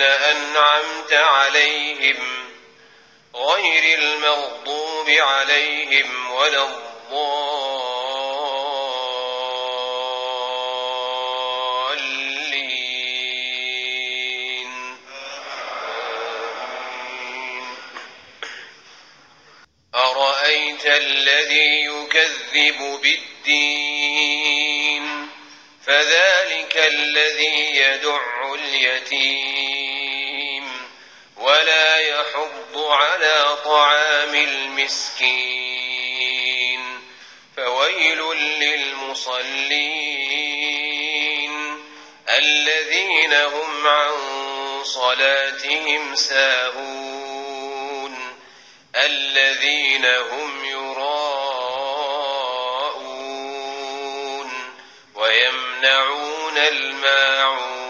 الذين أنعمت عليهم غير المغضوب عليهم ولا الضالين. أرأيت الذي يكذب بالدين فذلك الذي يدع اليتيم. على طعام المسكين فويل للمصلين الذين هم عن صلاتهم ساهون الذين هم يراءون ويمنعون الماعون